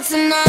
tonight.